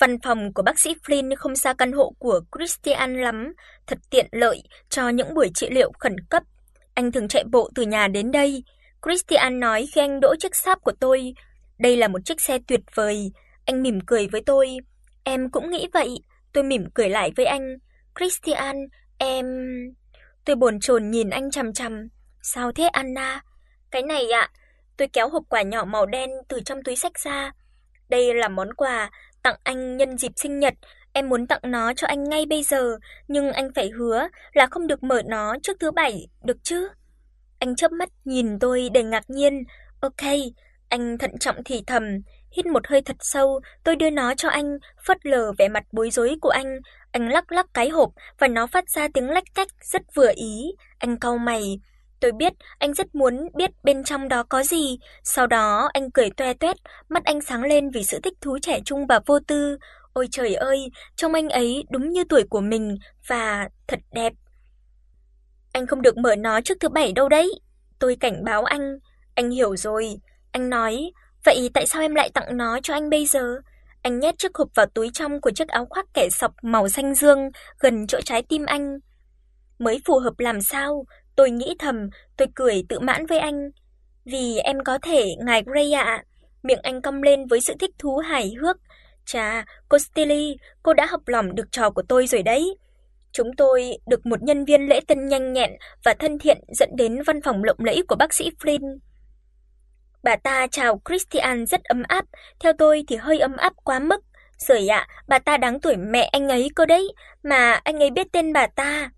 Văn phòng của bác sĩ Flynn không xa căn hộ của Christian lắm, thật tiện lợi cho những buổi trị liệu khẩn cấp. Anh thường chạy bộ từ nhà đến đây. Christian nói khi anh đỗ chiếc sáp của tôi, đây là một chiếc xe tuyệt vời. Anh mỉm cười với tôi. Em cũng nghĩ vậy. Tôi mỉm cười lại với anh. Christian, em Tôi bồn chồn nhìn anh chằm chằm. "Sao thế Anna?" "Cái này ạ." Tôi kéo hộp quà nhỏ màu đen từ trong túi sách ra. "Đây là món quà tặng anh nhân dịp sinh nhật, em muốn tặng nó cho anh ngay bây giờ, nhưng anh phải hứa là không được mở nó trước thứ bảy, được chứ?" Anh chớp mắt nhìn tôi đầy ngạc nhiên. "Ok." Anh thận trọng thì thầm, hít một hơi thật sâu, tôi đưa nó cho anh, phớt lờ vẻ mặt bối rối của anh, anh lắc lắc cái hộp và nó phát ra tiếng lách cách rất vừa ý. Anh cau mày. Tôi biết anh rất muốn biết bên trong đó có gì, sau đó anh cười toe toét, mắt anh sáng lên vì sự thích thú trẻ trung và vô tư. Ôi trời ơi, trông anh ấy đúng như tuổi của mình và thật đẹp. Anh không được mở nó trước thứ bảy đâu đấy. Tôi cảnh báo anh, anh hiểu rồi. Anh nói, vậy tại sao em lại tặng nó cho anh bây giờ? Anh nhét chiếc hộp vào túi trong của chiếc áo khoác kẻ sọc màu xanh dương gần chỗ trái tim anh. Mới phù hợp làm sao? Tôi nghĩ thầm, tôi cười tự mãn với anh. Vì em có thể, ngài Gray ạ. Miệng anh cong lên với sự thích thú hài hước. Chà, cô Stilly, cô đã học lỏm được trò của tôi rồi đấy. Chúng tôi được một nhân viên lễ tân nhanh nhẹn và thân thiện dẫn đến văn phòng lộng lẫy của bác sĩ Flynn. Bà ta chào Christian rất ấm áp, theo tôi thì hơi ấm áp quá mức. Rồi ạ, bà ta đáng tuổi mẹ anh ấy cơ đấy, mà anh ấy biết tên bà ta.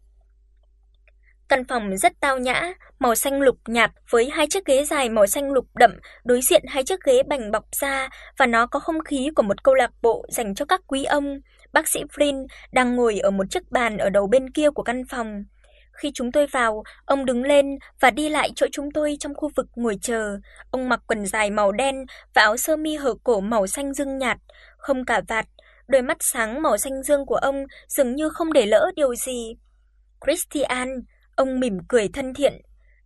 Căn phòng rất tao nhã, màu xanh lục nhạt với hai chiếc ghế dài màu xanh lục đậm đối diện hai chiếc ghế bành bọc da và nó có không khí của một câu lạc bộ dành cho các quý ông. Bác sĩ Flynn đang ngồi ở một chiếc bàn ở đầu bên kia của căn phòng. Khi chúng tôi vào, ông đứng lên và đi lại chỗ chúng tôi trong khu vực ngồi chờ. Ông mặc quần dài màu đen và áo sơ mi hở cổ màu xanh dương nhạt, không cả vạt, đôi mắt sáng màu xanh dương của ông dường như không để lỡ điều gì. "Christian," ông mỉm cười thân thiện.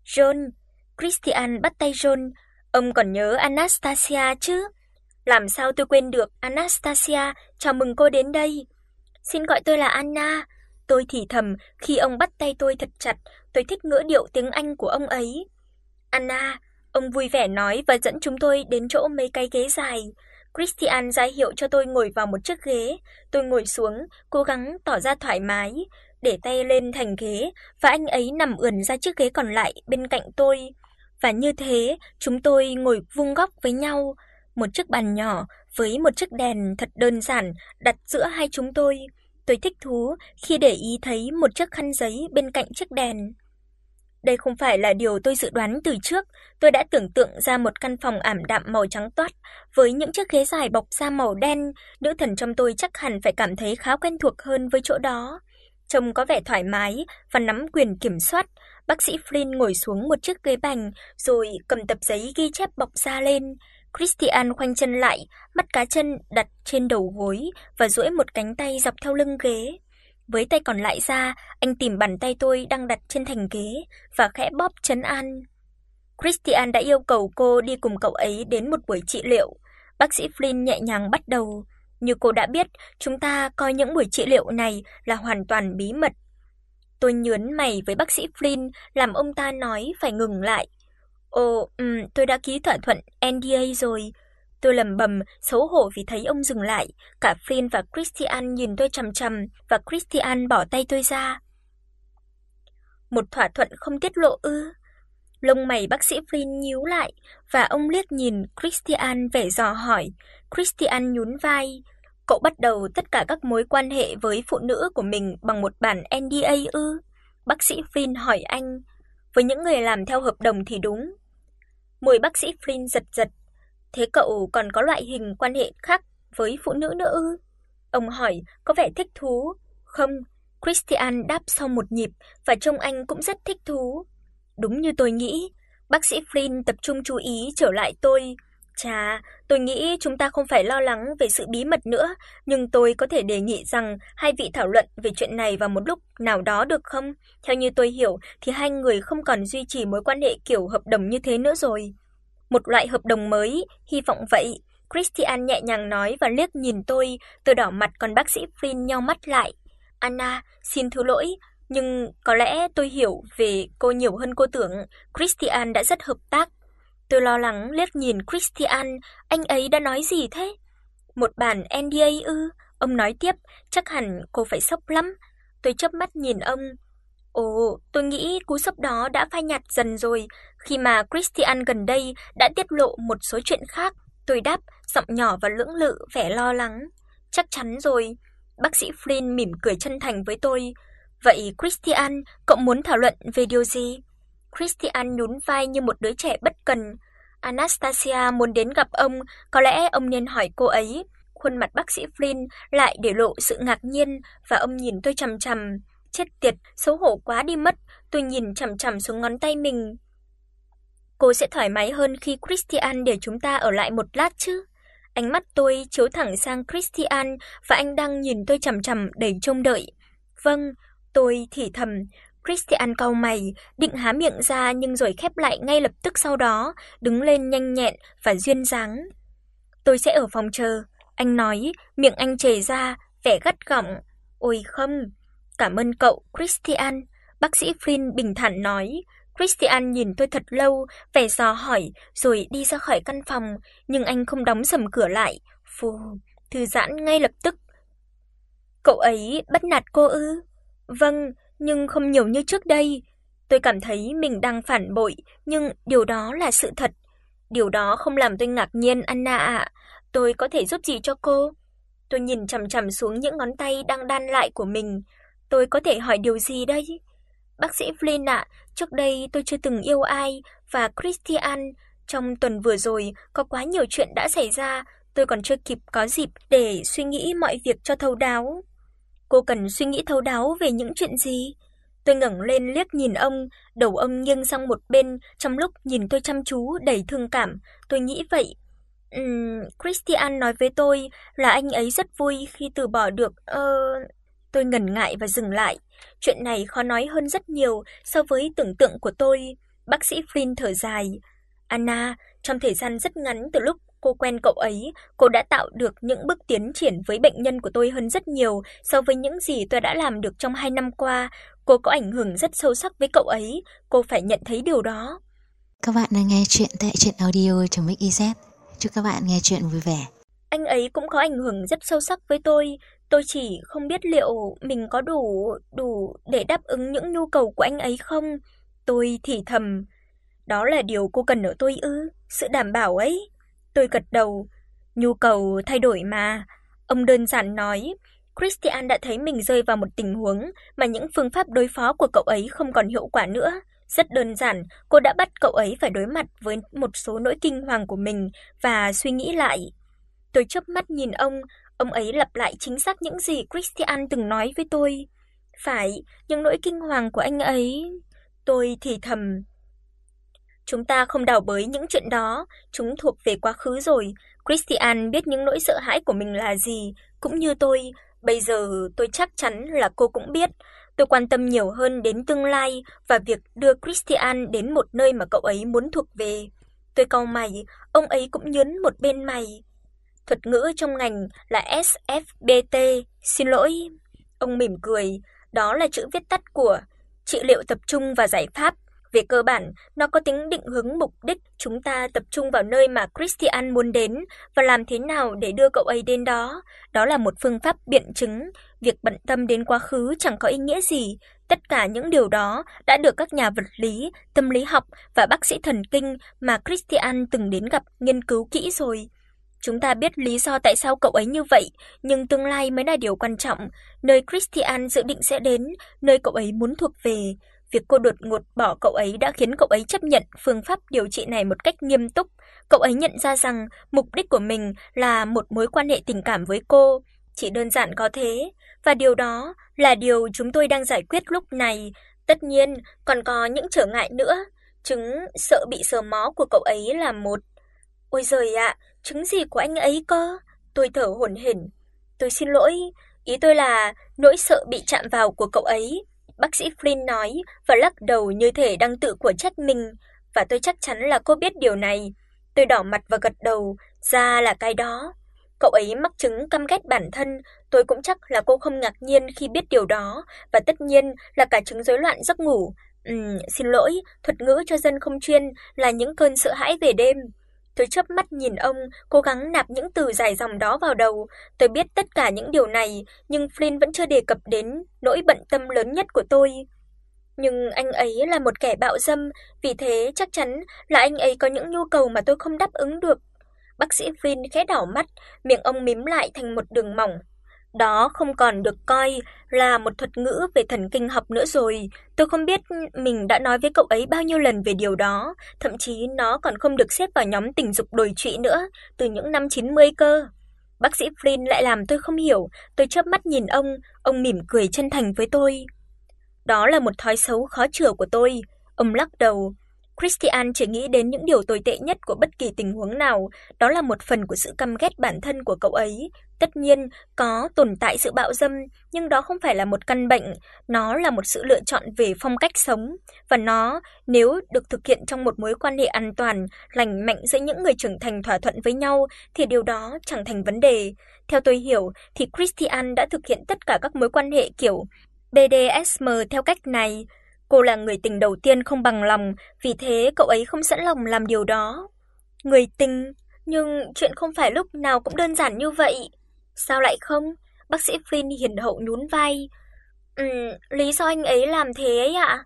"John." Christian bắt tay John. "Ông còn nhớ Anastasia chứ?" "Làm sao tôi quên được Anastasia, chào mừng cô đến đây." "Xin gọi tôi là Anna." Tôi thì thầm khi ông bắt tay tôi thật chặt, tôi thích ngữ điệu tiếng Anh của ông ấy. "Anna," ông vui vẻ nói và dẫn chúng tôi đến chỗ mấy cái ghế dài. Christian ra hiệu cho tôi ngồi vào một chiếc ghế, tôi ngồi xuống, cố gắng tỏ ra thoải mái, để tay lên thành ghế và anh ấy nằm ườn ra chiếc ghế còn lại bên cạnh tôi. Và như thế, chúng tôi ngồi vuông góc với nhau, một chiếc bàn nhỏ với một chiếc đèn thật đơn giản đặt giữa hai chúng tôi. Tôi thích thú khi để ý thấy một chiếc khăn giấy bên cạnh chiếc đèn. Đây không phải là điều tôi dự đoán từ trước, tôi đã tưởng tượng ra một căn phòng ảm đạm màu trắng toát với những chiếc ghế dài bọc da màu đen, nữ thần trong tôi chắc hẳn phải cảm thấy khá quen thuộc hơn với chỗ đó. Trông có vẻ thoải mái và nắm quyền kiểm soát. Bác sĩ Flynn ngồi xuống một chiếc ghế bành rồi cầm tập giấy ghi chép bọc da lên. Christian khoanh chân lại, mắt cá chân đặt trên đầu gối và duỗi một cánh tay dọc theo lưng ghế. Với tay còn lại ra, anh tìm bàn tay tôi đang đặt trên thành ghế và khẽ bóp trấn an. Christian đã yêu cầu cô đi cùng cậu ấy đến một buổi trị liệu. Bác sĩ Flynn nhẹ nhàng bắt đầu, như cô đã biết, chúng ta coi những buổi trị liệu này là hoàn toàn bí mật. Tôi nhướng mày với bác sĩ Flynn, làm ông ta nói phải ngừng lại. Ồ, ừm, tôi đã ký thỏa thuận NDA rồi. Tôi lẩm bẩm, xấu hổ vì thấy ông dừng lại, cả Flynn và Christian nhìn tôi chằm chằm và Christian bỏ tay tôi ra. Một thỏa thuận không tiết lộ ư? Lông mày bác sĩ Flynn nhíu lại và ông liếc nhìn Christian vẻ dò hỏi. Christian nhún vai. Cậu bắt đầu tất cả các mối quan hệ với phụ nữ của mình bằng một bản NDA ư? Bác sĩ Flynn hỏi anh. Với những người làm theo hợp đồng thì đúng. Môi bác sĩ Flynn giật giật. Thế cậu còn có loại hình quan hệ khác với phụ nữ nữa ư? Ông hỏi, có vẻ thích thú. Không, Christian đáp sau một nhịp và trông anh cũng rất thích thú. Đúng như tôi nghĩ, bác sĩ Flynn tập trung chú ý trở lại tôi. Chà, tôi nghĩ chúng ta không phải lo lắng về sự bí mật nữa, nhưng tôi có thể đề nghị rằng hai vị thảo luận về chuyện này vào một lúc nào đó được không? Theo như tôi hiểu thì hai người không còn duy trì mối quan hệ kiểu hợp đồng như thế nữa rồi. Một loại hợp đồng mới, hy vọng vậy. Christian nhẹ nhàng nói và liếc nhìn tôi, tôi đỏ mặt còn bác sĩ Flynn nheo mắt lại. "Anna, xin thứ lỗi, nhưng có lẽ tôi hiểu về cô nhiều hơn cô tưởng." Christian đã rất hợp tác. Tôi lo lắng liếc nhìn Christian, anh ấy đã nói gì thế? Một bản NDA ư? Ông nói tiếp, chắc hẳn cô phải sốc lắm. Tôi chớp mắt nhìn ông. Ồ, tôi nghĩ cú sốc đó đã phai nhạt dần rồi, khi mà Christian gần đây đã tiết lộ một số chuyện khác. Tôi đáp, giọng nhỏ và lưỡng lự vẻ lo lắng. Chắc chắn rồi. Bác sĩ Flynn mỉm cười chân thành với tôi. Vậy Christian, cậu muốn thảo luận về điều gì? Christian nhún vai như một đứa trẻ bất cần. Anastasia muốn đến gặp ông, có lẽ ông nên hỏi cô ấy. Khuôn mặt bác sĩ Flynn lại để lộ sự ngạc nhiên và ông nhìn tôi chằm chằm. Chết tiệt, xấu hổ quá đi mất. Tôi nhìn chằm chằm xuống ngón tay mình. Cô sẽ thoải mái hơn khi Christian để chúng ta ở lại một lát chứ? Ánh mắt tôi chiếu thẳng sang Christian và anh đang nhìn tôi chằm chằm đầy trông đợi. Vâng, tôi thì thầm, Christian cau mày, định há miệng ra nhưng rồi khép lại ngay lập tức sau đó, đứng lên nhanh nhẹn và duyên dáng. "Tôi sẽ ở phòng chờ." Anh nói, miệng anh chảy ra vẻ gắt gỏng. "Ôi không, cảm ơn cậu, Christian." Bác sĩ Flynn bình thản nói. Christian nhìn tôi thật lâu, vẻ dò hỏi rồi đi ra khỏi căn phòng, nhưng anh không đóng sầm cửa lại. Phù, thư giãn ngay lập tức. Cậu ấy bắt nạt cô ư? Vâng, nhưng không nhiều như trước đây. Tôi cảm thấy mình đang phản bội, nhưng điều đó là sự thật. Điều đó không làm tôi ngạc nhiên Anna ạ. Tôi có thể giúp gì cho cô? Tôi nhìn chằm chằm xuống những ngón tay đang đan lại của mình. Tôi có thể hỏi điều gì đây? Bác sĩ Flynn ạ, trước đây tôi chưa từng yêu ai và Christian trong tuần vừa rồi có quá nhiều chuyện đã xảy ra, tôi còn chưa kịp có dịp để suy nghĩ mọi việc cho thấu đáo. Cô cần suy nghĩ thấu đáo về những chuyện gì? Tôi ngẩng lên liếc nhìn ông, đầu ông nghiêng sang một bên, trong lúc nhìn tôi chăm chú đầy thương cảm, tôi nghĩ vậy. Ừm, Christian nói với tôi là anh ấy rất vui khi từ bỏ được ờ uh... Tôi ngần ngại và dừng lại. Chuyện này khó nói hơn rất nhiều so với tưởng tượng của tôi. Bác sĩ Flynn thở dài. Anna, trong thời gian rất ngắn từ lúc cô quen cậu ấy, cô đã tạo được những bước tiến triển với bệnh nhân của tôi hơn rất nhiều so với những gì tôi đã làm được trong hai năm qua. Cô có ảnh hưởng rất sâu sắc với cậu ấy, cô phải nhận thấy điều đó. Các bạn đang nghe chuyện tại truyện audio trong Mix Chúc các bạn nghe chuyện vui vẻ. Anh ấy cũng có ảnh hưởng rất sâu sắc với tôi, tôi chỉ không biết liệu mình có đủ đủ để đáp ứng những nhu cầu của anh ấy không. Tôi thì thầm, đó là điều cô cần ở tôi ư? Sự đảm bảo ấy. Tôi gật đầu, nhu cầu thay đổi mà. Ông đơn giản nói, Christian đã thấy mình rơi vào một tình huống mà những phương pháp đối phó của cậu ấy không còn hiệu quả nữa. Rất đơn giản, cô đã bắt cậu ấy phải đối mặt với một số nỗi kinh hoàng của mình và suy nghĩ lại. Tôi chớp mắt nhìn ông, ông ấy lặp lại chính xác những gì Christian từng nói với tôi. Phải, những nỗi kinh hoàng của anh ấy. Tôi thì thầm, Chúng ta không đào bới những chuyện đó, chúng thuộc về quá khứ rồi. Christian biết những nỗi sợ hãi của mình là gì, cũng như tôi, bây giờ tôi chắc chắn là cô cũng biết. Tôi quan tâm nhiều hơn đến tương lai và việc đưa Christian đến một nơi mà cậu ấy muốn thuộc về. Tôi cau mày, ông ấy cũng nhướng một bên mày. Thuật ngữ trong ngành là SFBT, xin lỗi. Ông mỉm cười, đó là chữ viết tắt của trị liệu tập trung và giải pháp. Về cơ bản, nó có tính định hướng mục đích, chúng ta tập trung vào nơi mà Christian muốn đến và làm thế nào để đưa cậu ấy đến đó. Đó là một phương pháp biện chứng, việc bận tâm đến quá khứ chẳng có ý nghĩa gì. Tất cả những điều đó đã được các nhà vật lý, tâm lý học và bác sĩ thần kinh mà Christian từng đến gặp nghiên cứu kỹ rồi. Chúng ta biết lý do tại sao cậu ấy như vậy, nhưng tương lai mới là điều quan trọng, nơi Christian dự định sẽ đến, nơi cậu ấy muốn thuộc về. Việc cô đột ngột bỏ cậu ấy đã khiến cậu ấy chấp nhận phương pháp điều trị này một cách nghiêm túc. Cậu ấy nhận ra rằng mục đích của mình là một mối quan hệ tình cảm với cô, chỉ đơn giản có thế, và điều đó là điều chúng tôi đang giải quyết lúc này. Tất nhiên, còn có những trở ngại nữa. Chứng sợ bị sờ mó của cậu ấy là một. Ôi giời ạ, chứng gì của anh ấy cơ? Tôi thở hổn hển. Tôi xin lỗi, ý tôi là nỗi sợ bị chạm vào của cậu ấy. Bác sĩ Flynn nói và lắc đầu như thể đang tự của trách mình, và tôi chắc chắn là cô biết điều này. Tôi đỏ mặt và gật đầu, Ra là cái đó. Cậu ấy mắc chứng căm ghét bản thân, tôi cũng chắc là cô không ngạc nhiên khi biết điều đó, và tất nhiên là cả chứng rối loạn giấc ngủ. Ừm, xin lỗi, thuật ngữ cho dân không chuyên là những cơn sợ hãi về đêm. Tôi chớp mắt nhìn ông, cố gắng nạp những từ dài dòng đó vào đầu. Tôi biết tất cả những điều này, nhưng Flynn vẫn chưa đề cập đến nỗi bận tâm lớn nhất của tôi. Nhưng anh ấy là một kẻ bạo dâm, vì thế chắc chắn là anh ấy có những nhu cầu mà tôi không đáp ứng được. Bác sĩ Flynn khẽ đảo mắt, miệng ông mím lại thành một đường mỏng. Đó không còn được coi là một thuật ngữ về thần kinh học nữa rồi. Tôi không biết mình đã nói với cậu ấy bao nhiêu lần về điều đó, thậm chí nó còn không được xếp vào nhóm tình dục đồi trụy nữa, từ những năm 90 cơ. Bác sĩ Flynn lại làm tôi không hiểu, tôi chớp mắt nhìn ông, ông mỉm cười chân thành với tôi. Đó là một thói xấu khó chữa của tôi, ông lắc đầu. Christian chỉ nghĩ đến những điều tồi tệ nhất của bất kỳ tình huống nào, đó là một phần của sự căm ghét bản thân của cậu ấy. Tất nhiên, có tồn tại sự bạo dâm, nhưng đó không phải là một căn bệnh, nó là một sự lựa chọn về phong cách sống và nó nếu được thực hiện trong một mối quan hệ an toàn, lành mạnh giữa những người trưởng thành thỏa thuận với nhau thì điều đó chẳng thành vấn đề. Theo tôi hiểu thì Christian đã thực hiện tất cả các mối quan hệ kiểu BDSM theo cách này. Cô là người tình đầu tiên không bằng lòng, vì thế cậu ấy không sẵn lòng làm điều đó. Người tình, nhưng chuyện không phải lúc nào cũng đơn giản như vậy. Sao lại không? Bác sĩ Flynn hiền hậu nhún vai. Ừm, lý do anh ấy làm thế ấy ạ?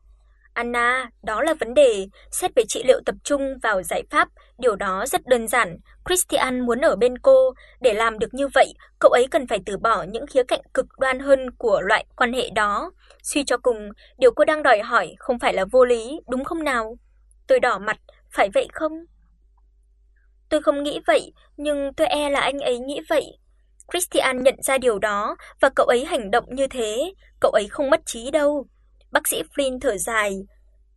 Anna, đó là vấn đề, xét về trị liệu tập trung vào giải pháp, điều đó rất đơn giản. Christian muốn ở bên cô, để làm được như vậy, cậu ấy cần phải từ bỏ những khía cạnh cực đoan hơn của loại quan hệ đó. Suy cho cùng, điều cô đang đòi hỏi không phải là vô lý, đúng không nào? Tôi đỏ mặt, phải vậy không? Tôi không nghĩ vậy, nhưng tôi e là anh ấy nghĩ vậy. Christian nhận ra điều đó và cậu ấy hành động như thế, cậu ấy không mất trí đâu. Bác sĩ Flynn thở dài.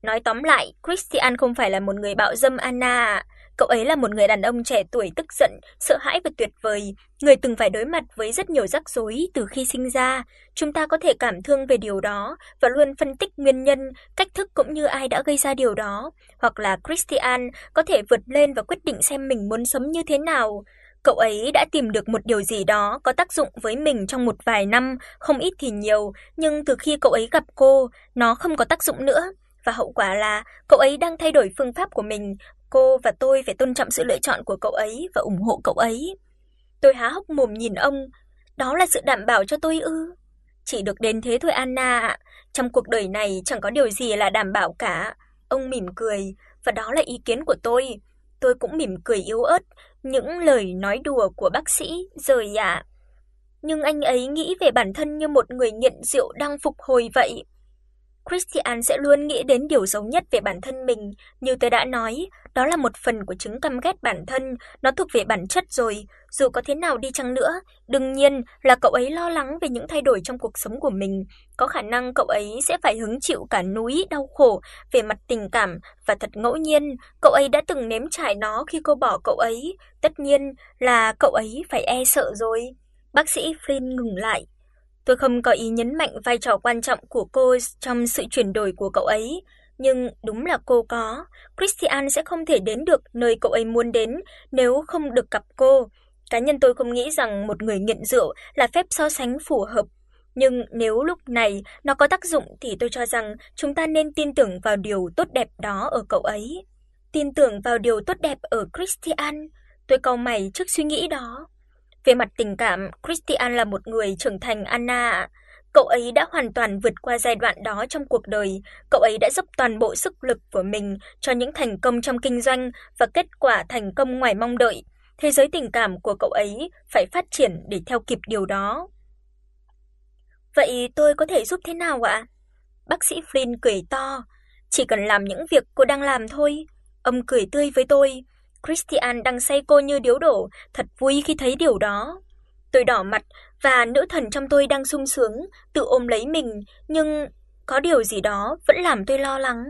Nói tóm lại, Christian không phải là một người bạo dâm Anna, à? Cậu ấy là một người đàn ông trẻ tuổi tức giận, sợ hãi và tuyệt vời, người từng phải đối mặt với rất nhiều rắc rối từ khi sinh ra. Chúng ta có thể cảm thương về điều đó và luôn phân tích nguyên nhân, cách thức cũng như ai đã gây ra điều đó, hoặc là Christian có thể vượt lên và quyết định xem mình muốn sống như thế nào. Cậu ấy đã tìm được một điều gì đó có tác dụng với mình trong một vài năm, không ít thì nhiều, nhưng từ khi cậu ấy gặp cô, nó không có tác dụng nữa và hậu quả là cậu ấy đang thay đổi phương pháp của mình, cô và tôi phải tôn trọng sự lựa chọn của cậu ấy và ủng hộ cậu ấy. Tôi há hốc mồm nhìn ông, đó là sự đảm bảo cho tôi ư? Chỉ được đến thế thôi Anna ạ, trong cuộc đời này chẳng có điều gì là đảm bảo cả. Ông mỉm cười, và đó là ý kiến của tôi. Tôi cũng mỉm cười yếu ớt, những lời nói đùa của bác sĩ rồi ạ. Nhưng anh ấy nghĩ về bản thân như một người nghiện rượu đang phục hồi vậy. Christian sẽ luôn nghĩ đến điều xấu nhất về bản thân mình, như tôi đã nói, đó là một phần của chứng căm ghét bản thân, nó thuộc về bản chất rồi, dù có thế nào đi chăng nữa, đương nhiên là cậu ấy lo lắng về những thay đổi trong cuộc sống của mình, có khả năng cậu ấy sẽ phải hứng chịu cả núi đau khổ về mặt tình cảm và thật ngẫu nhiên, cậu ấy đã từng nếm trải nó khi cô bỏ cậu ấy, tất nhiên là cậu ấy phải e sợ rồi. Bác sĩ Flynn ngừng lại, Tôi không có ý nhấn mạnh vai trò quan trọng của cô trong sự chuyển đổi của cậu ấy, nhưng đúng là cô có. Christian sẽ không thể đến được nơi cậu ấy muốn đến nếu không được gặp cô. Cá nhân tôi không nghĩ rằng một người nghiện rượu là phép so sánh phù hợp, nhưng nếu lúc này nó có tác dụng thì tôi cho rằng chúng ta nên tin tưởng vào điều tốt đẹp đó ở cậu ấy. Tin tưởng vào điều tốt đẹp ở Christian. Tôi cau mày trước suy nghĩ đó. Về mặt tình cảm, Christian là một người trưởng thành Anna. Cậu ấy đã hoàn toàn vượt qua giai đoạn đó trong cuộc đời, cậu ấy đã dốc toàn bộ sức lực của mình cho những thành công trong kinh doanh và kết quả thành công ngoài mong đợi. Thế giới tình cảm của cậu ấy phải phát triển để theo kịp điều đó. Vậy tôi có thể giúp thế nào ạ? Bác sĩ Flynn cười to, chỉ cần làm những việc cô đang làm thôi. Ông cười tươi với tôi, Christian đang say cô như điếu đổ, thật vui khi thấy điều đó. Tôi đỏ mặt và nữ thần trong tôi đang sung sướng, tự ôm lấy mình, nhưng có điều gì đó vẫn làm tôi lo lắng.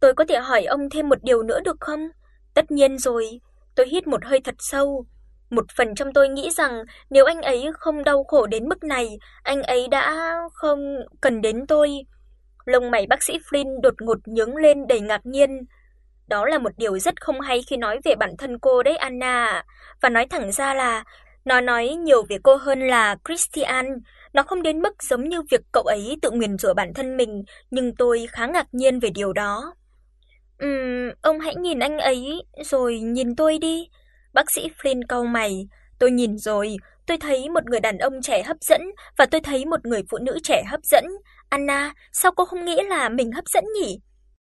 Tôi có thể hỏi ông thêm một điều nữa được không? Tất nhiên rồi. Tôi hít một hơi thật sâu. Một phần trong tôi nghĩ rằng nếu anh ấy không đau khổ đến mức này, anh ấy đã không cần đến tôi. Lông mày bác sĩ Flynn đột ngột nhướng lên đầy ngạc nhiên. Đó là một điều rất không hay khi nói về bản thân cô đấy Anna, và nói thẳng ra là nó nói nhiều về cô hơn là Christian, nó không đến mức giống như việc cậu ấy tự nguyền rủa bản thân mình, nhưng tôi khá ngạc nhiên về điều đó. Ừm, ông hãy nhìn anh ấy rồi nhìn tôi đi. Bác sĩ Flynn cau mày, tôi nhìn rồi, tôi thấy một người đàn ông trẻ hấp dẫn và tôi thấy một người phụ nữ trẻ hấp dẫn. Anna, sao cô không nghĩ là mình hấp dẫn nhỉ?